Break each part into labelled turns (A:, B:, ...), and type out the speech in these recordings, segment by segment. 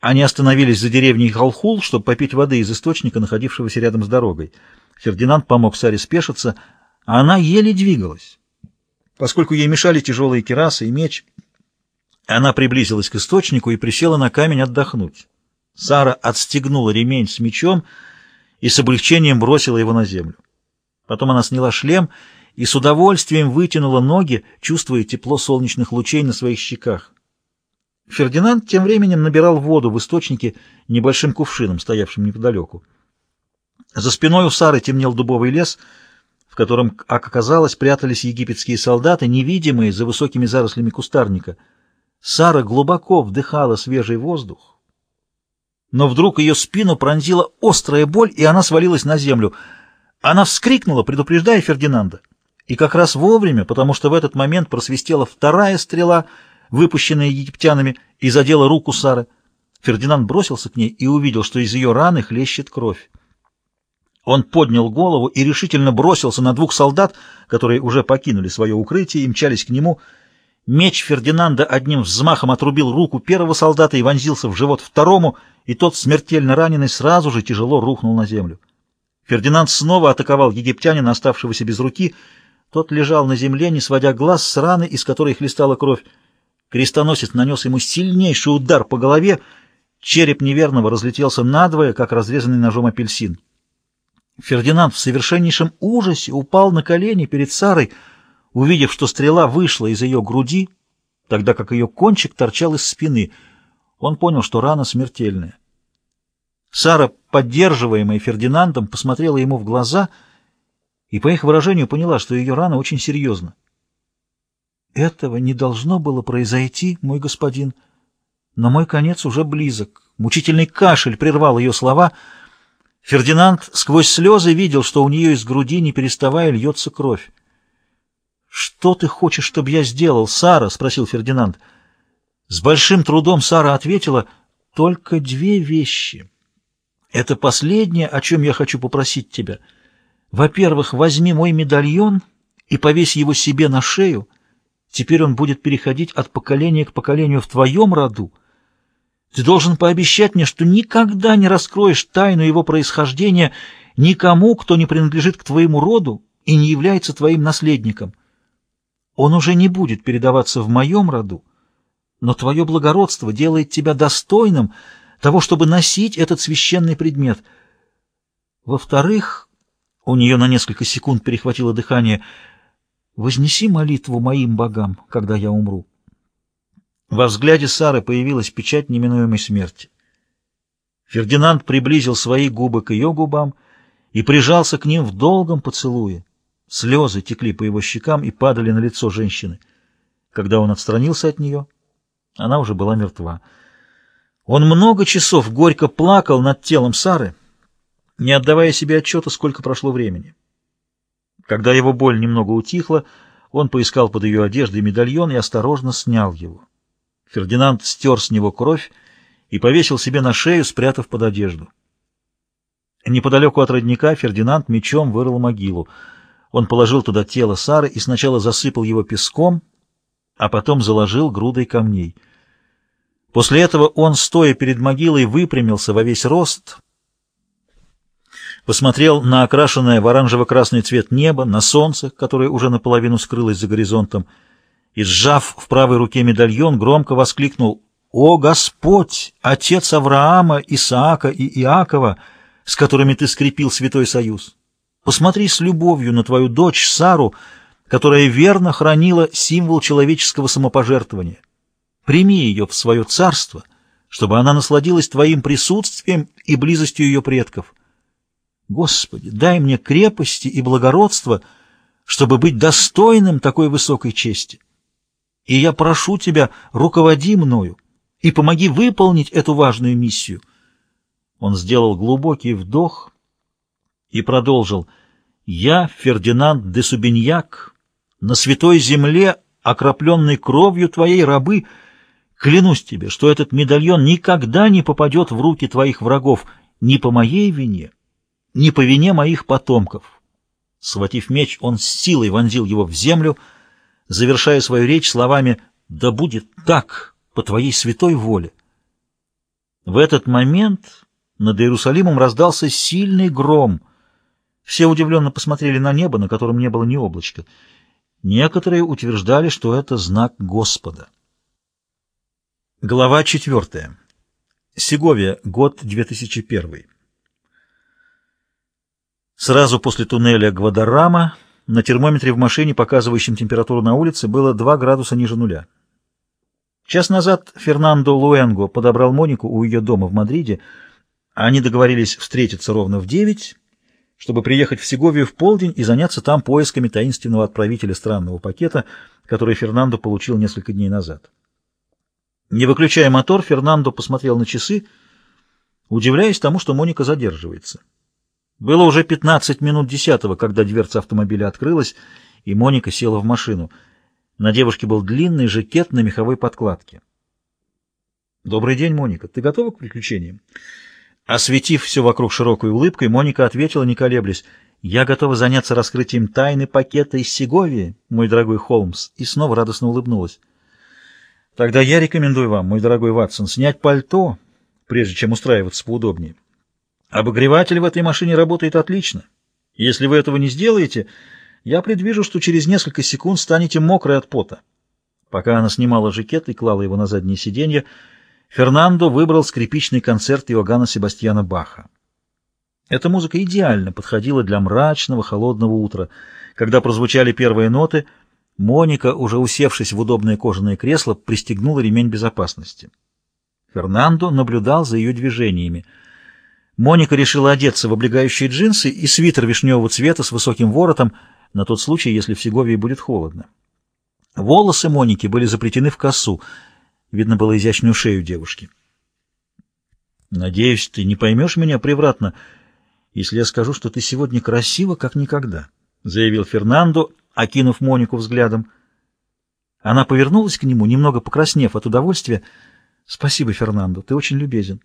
A: Они остановились за деревней Халхул, чтобы попить воды из источника, находившегося рядом с дорогой. Фердинанд помог Саре спешиться, а она еле двигалась. Поскольку ей мешали тяжелые керасы и меч, она приблизилась к источнику и присела на камень отдохнуть. Сара отстегнула ремень с мечом и с облегчением бросила его на землю. Потом она сняла шлем и с удовольствием вытянула ноги, чувствуя тепло солнечных лучей на своих щеках. Фердинанд тем временем набирал воду в источнике небольшим кувшином, стоявшим неподалеку. За спиной у Сары темнел дубовый лес, в котором, как оказалось, прятались египетские солдаты, невидимые за высокими зарослями кустарника. Сара глубоко вдыхала свежий воздух, но вдруг ее спину пронзила острая боль, и она свалилась на землю. Она вскрикнула, предупреждая Фердинанда, и как раз вовремя, потому что в этот момент просвистела вторая стрела — выпущенная египтянами, и задела руку Сары. Фердинанд бросился к ней и увидел, что из ее раны хлещет кровь. Он поднял голову и решительно бросился на двух солдат, которые уже покинули свое укрытие и мчались к нему. Меч Фердинанда одним взмахом отрубил руку первого солдата и вонзился в живот второму, и тот, смертельно раненый, сразу же тяжело рухнул на землю. Фердинанд снова атаковал египтянина, оставшегося без руки. Тот лежал на земле, не сводя глаз с раны, из которой хлестала кровь. Крестоносец нанес ему сильнейший удар по голове, череп неверного разлетелся надвое, как разрезанный ножом апельсин. Фердинанд в совершеннейшем ужасе упал на колени перед Сарой, увидев, что стрела вышла из ее груди, тогда как ее кончик торчал из спины. Он понял, что рана смертельная. Сара, поддерживаемая Фердинандом, посмотрела ему в глаза и, по их выражению, поняла, что ее рана очень серьезна. Этого не должно было произойти, мой господин, но мой конец уже близок. Мучительный кашель прервал ее слова. Фердинанд сквозь слезы видел, что у нее из груди, не переставая, льется кровь. «Что ты хочешь, чтобы я сделал, Сара?» — спросил Фердинанд. С большим трудом Сара ответила, «Только две вещи. Это последнее, о чем я хочу попросить тебя. Во-первых, возьми мой медальон и повесь его себе на шею». Теперь он будет переходить от поколения к поколению в твоем роду. Ты должен пообещать мне, что никогда не раскроешь тайну его происхождения никому, кто не принадлежит к твоему роду и не является твоим наследником. Он уже не будет передаваться в моем роду, но твое благородство делает тебя достойным того, чтобы носить этот священный предмет. Во-вторых, у нее на несколько секунд перехватило дыхание — Вознеси молитву моим богам, когда я умру. Во взгляде Сары появилась печать неминуемой смерти. Фердинанд приблизил свои губы к ее губам и прижался к ним в долгом поцелуе. Слезы текли по его щекам и падали на лицо женщины. Когда он отстранился от нее, она уже была мертва. Он много часов горько плакал над телом Сары, не отдавая себе отчета, сколько прошло времени. Когда его боль немного утихла, он поискал под ее одеждой медальон и осторожно снял его. Фердинанд стер с него кровь и повесил себе на шею, спрятав под одежду. Неподалеку от родника Фердинанд мечом вырыл могилу. Он положил туда тело Сары и сначала засыпал его песком, а потом заложил грудой камней. После этого он, стоя перед могилой, выпрямился во весь рост — посмотрел на окрашенное в оранжево-красный цвет небо, на солнце, которое уже наполовину скрылось за горизонтом, и, сжав в правой руке медальон, громко воскликнул «О Господь, Отец Авраама, Исаака и Иакова, с которыми ты скрепил Святой Союз! Посмотри с любовью на твою дочь Сару, которая верно хранила символ человеческого самопожертвования. Прими ее в свое царство, чтобы она насладилась твоим присутствием и близостью ее предков». Господи, дай мне крепости и благородства, чтобы быть достойным такой высокой чести. И я прошу Тебя, руководи мною и помоги выполнить эту важную миссию. Он сделал глубокий вдох и продолжил. «Я, Фердинанд де Субиньяк, на святой земле, окропленной кровью Твоей рабы, клянусь Тебе, что этот медальон никогда не попадет в руки Твоих врагов ни по моей вине, не по вине моих потомков. Схватив меч, он с силой вонзил его в землю, завершая свою речь словами «Да будет так, по твоей святой воле». В этот момент над Иерусалимом раздался сильный гром. Все удивленно посмотрели на небо, на котором не было ни облачка. Некоторые утверждали, что это знак Господа. Глава четвертая. Сеговия, год 2001. Сразу после туннеля Гвадарама на термометре в машине, показывающем температуру на улице, было 2 градуса ниже нуля. Час назад Фернандо Луэнго подобрал Монику у ее дома в Мадриде. Они договорились встретиться ровно в девять, чтобы приехать в Сеговию в полдень и заняться там поисками таинственного отправителя странного пакета, который Фернандо получил несколько дней назад. Не выключая мотор, Фернандо посмотрел на часы, удивляясь тому, что Моника задерживается. Было уже 15 минут десятого, когда дверца автомобиля открылась, и Моника села в машину — на девушке был длинный жакет на меховой подкладке. «Добрый день, Моника. Ты готова к приключениям?» Осветив все вокруг широкой улыбкой, Моника ответила, не колеблясь, «Я готова заняться раскрытием тайны пакета из Сеговии, мой дорогой Холмс», и снова радостно улыбнулась. «Тогда я рекомендую вам, мой дорогой Ватсон, снять пальто, прежде чем устраиваться поудобнее. Обогреватель в этой машине работает отлично. Если вы этого не сделаете, я предвижу, что через несколько секунд станете мокрой от пота. Пока она снимала жакет и клала его на заднее сиденье, Фернандо выбрал скрипичный концерт Иоганна Себастьяна Баха. Эта музыка идеально подходила для мрачного, холодного утра. Когда прозвучали первые ноты, Моника, уже усевшись в удобное кожаное кресло, пристегнула ремень безопасности. Фернандо наблюдал за ее движениями. Моника решила одеться в облегающие джинсы и свитер вишневого цвета с высоким воротом, на тот случай, если в Сеговии будет холодно. Волосы Моники были заплетены в косу. Видно было изящную шею девушки. «Надеюсь, ты не поймешь меня превратно, если я скажу, что ты сегодня красива, как никогда», — заявил Фернандо, окинув Монику взглядом. Она повернулась к нему, немного покраснев от удовольствия. «Спасибо, Фернандо, ты очень любезен».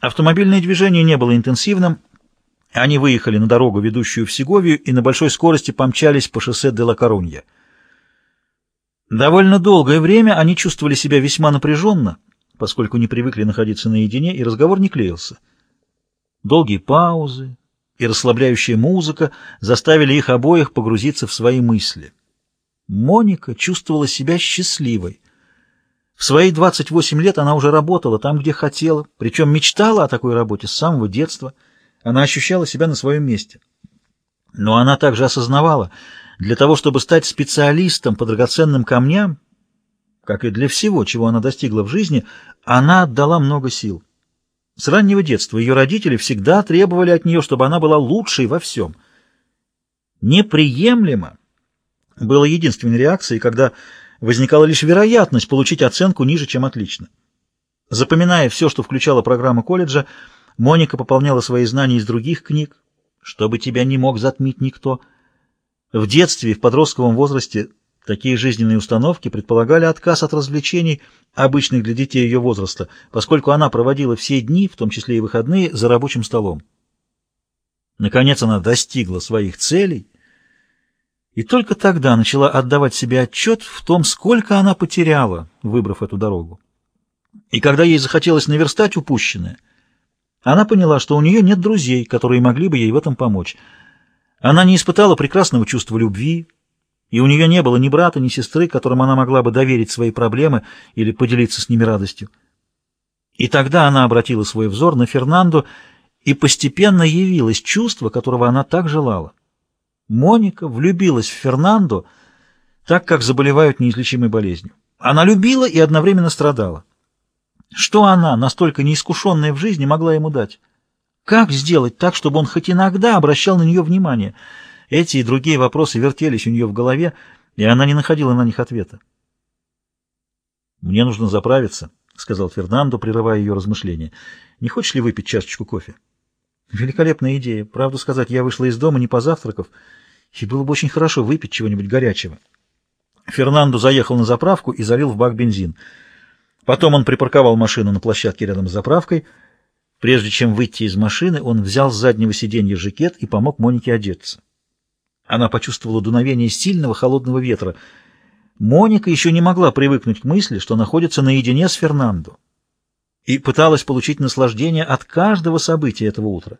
A: Автомобильное движение не было интенсивным, они выехали на дорогу, ведущую в Сеговию, и на большой скорости помчались по шоссе де ла Корунья. Довольно долгое время они чувствовали себя весьма напряженно, поскольку не привыкли находиться наедине, и разговор не клеился. Долгие паузы и расслабляющая музыка заставили их обоих погрузиться в свои мысли. Моника чувствовала себя счастливой. В свои 28 лет она уже работала там, где хотела, причем мечтала о такой работе с самого детства — она ощущала себя на своем месте. Но она также осознавала, для того, чтобы стать специалистом по драгоценным камням, как и для всего, чего она достигла в жизни, она отдала много сил. С раннего детства ее родители всегда требовали от нее, чтобы она была лучшей во всем. Неприемлемо было единственной реакцией, когда возникала лишь вероятность получить оценку ниже, чем отлично. Запоминая все, что включала программа колледжа, Моника пополняла свои знания из других книг, чтобы тебя не мог затмить никто. В детстве в подростковом возрасте такие жизненные установки предполагали отказ от развлечений, обычных для детей ее возраста, поскольку она проводила все дни, в том числе и выходные, за рабочим столом. Наконец она достигла своих целей и только тогда начала отдавать себе отчет в том, сколько она потеряла, выбрав эту дорогу. И когда ей захотелось наверстать упущенное – она поняла, что у нее нет друзей, которые могли бы ей в этом помочь. Она не испытала прекрасного чувства любви, и у нее не было ни брата, ни сестры, которым она могла бы доверить свои проблемы или поделиться с ними радостью. И тогда она обратила свой взор на Фернандо, и постепенно явилось чувство, которого она так желала. Моника влюбилась в Фернандо так, как заболевают неизлечимой болезнью. Она любила и одновременно страдала. Что она, настолько неискушенная в жизни, могла ему дать? Как сделать так, чтобы он хоть иногда обращал на нее внимание? Эти и другие вопросы вертелись у нее в голове, и она не находила на них ответа. «Мне нужно заправиться», — сказал Фернандо, прерывая ее размышления. «Не хочешь ли выпить чашечку кофе?» «Великолепная идея. Правду сказать, я вышла из дома не позавтракав, и было бы очень хорошо выпить чего-нибудь горячего». Фернандо заехал на заправку и залил в бак бензин — Потом он припарковал машину на площадке рядом с заправкой. Прежде чем выйти из машины, он взял с заднего сиденья жакет и помог Монике одеться. Она почувствовала дуновение сильного холодного ветра. Моника еще не могла привыкнуть к мысли, что находится наедине с Фернандо. и пыталась получить наслаждение от каждого события этого утра.